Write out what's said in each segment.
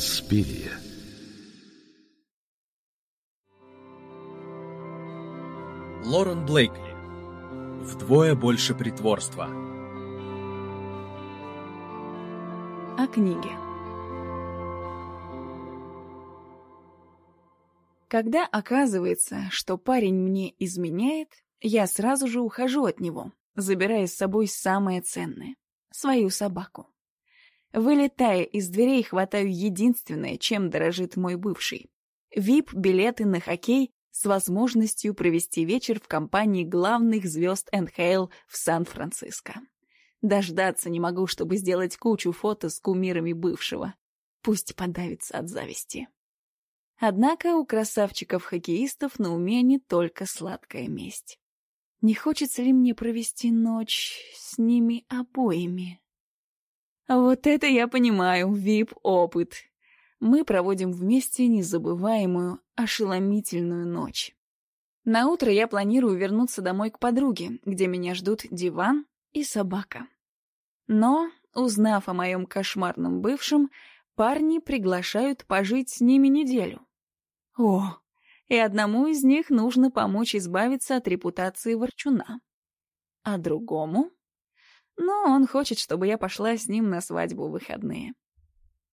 Инспирия. Лорен Блейкли. Вдвое больше притворства. О книге. Когда оказывается, что парень мне изменяет, я сразу же ухожу от него, забирая с собой самое ценное — свою собаку. Вылетая из дверей, хватаю единственное, чем дорожит мой бывший. ВИП-билеты на хоккей с возможностью провести вечер в компании главных звезд НХЛ в Сан-Франциско. Дождаться не могу, чтобы сделать кучу фото с кумирами бывшего. Пусть подавится от зависти. Однако у красавчиков-хоккеистов на уме не только сладкая месть. Не хочется ли мне провести ночь с ними обоими? Вот это я понимаю, вип-опыт. Мы проводим вместе незабываемую, ошеломительную ночь. На утро я планирую вернуться домой к подруге, где меня ждут диван и собака. Но, узнав о моем кошмарном бывшем, парни приглашают пожить с ними неделю. О, и одному из них нужно помочь избавиться от репутации ворчуна. А другому? Ну, он хочет, чтобы я пошла с ним на свадьбу в выходные.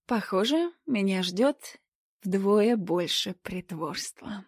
Похоже, меня ждет вдвое больше притворства.